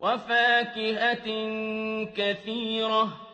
وَفَاكِهَةٍ كَثِيرَةٍ.